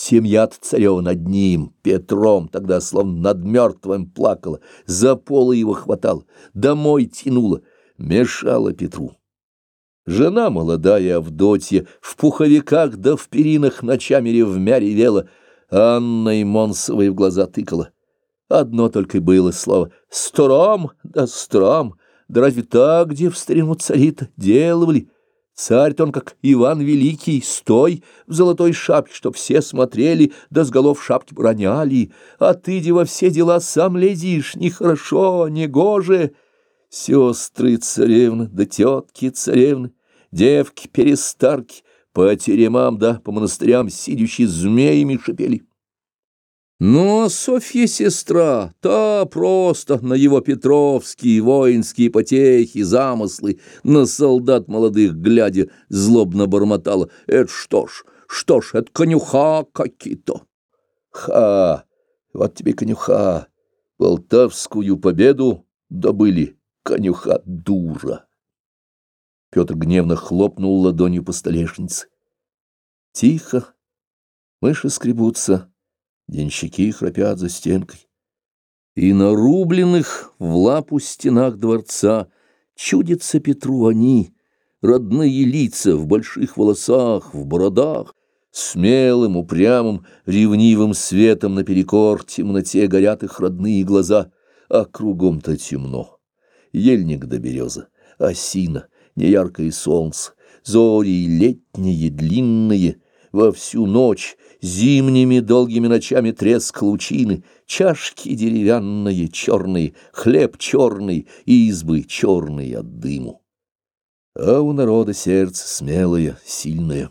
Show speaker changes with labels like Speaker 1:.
Speaker 1: Семья царева над ним, Петром, тогда словно над мертвым плакала, за полы его хватал, домой тянула, мешала Петру. Жена молодая Авдотья в пуховиках да в перинах ночами ревмя ревела, Анна и Монсовой в глаза тыкала. Одно только было слово «стром» да «стром». Да разве так, где в старину цари-то? Царь-то он, как Иван Великий, стой в золотой шапке, чтоб все смотрели, да с голов шапки броняли. А ты, де все дела, сам лезешь, нехорошо, негоже. Сестры царевны, да тетки царевны, девки-перестарки, по теремам да по монастырям сидящие змеями шипели. Но Софья сестра, та просто на его петровские воинские потехи, замыслы, на солдат молодых глядя, злобно бормотала. Это что ж, что ж, это конюха какие-то. Ха, вот тебе конюха, Полтавскую победу добыли, конюха дура. Петр гневно хлопнул ладонью по столешнице. Тихо, мыши скребутся денщики храпят за стенкой. И на рубленных в лапу стенах дворца чудятся Петру они, родные лица в больших волосах, в бородах, смелым, упрямым, ревнивым светом наперекор темноте горят их родные глаза, а кругом-то темно. Ельник до береза, осина, неяркое солнце, зори летние, длинные, во всю ночь Зимними долгими ночами треск лучины, Чашки деревянные черные, Хлеб черный, избы черные от дыму. А у народа сердце смелое, сильное.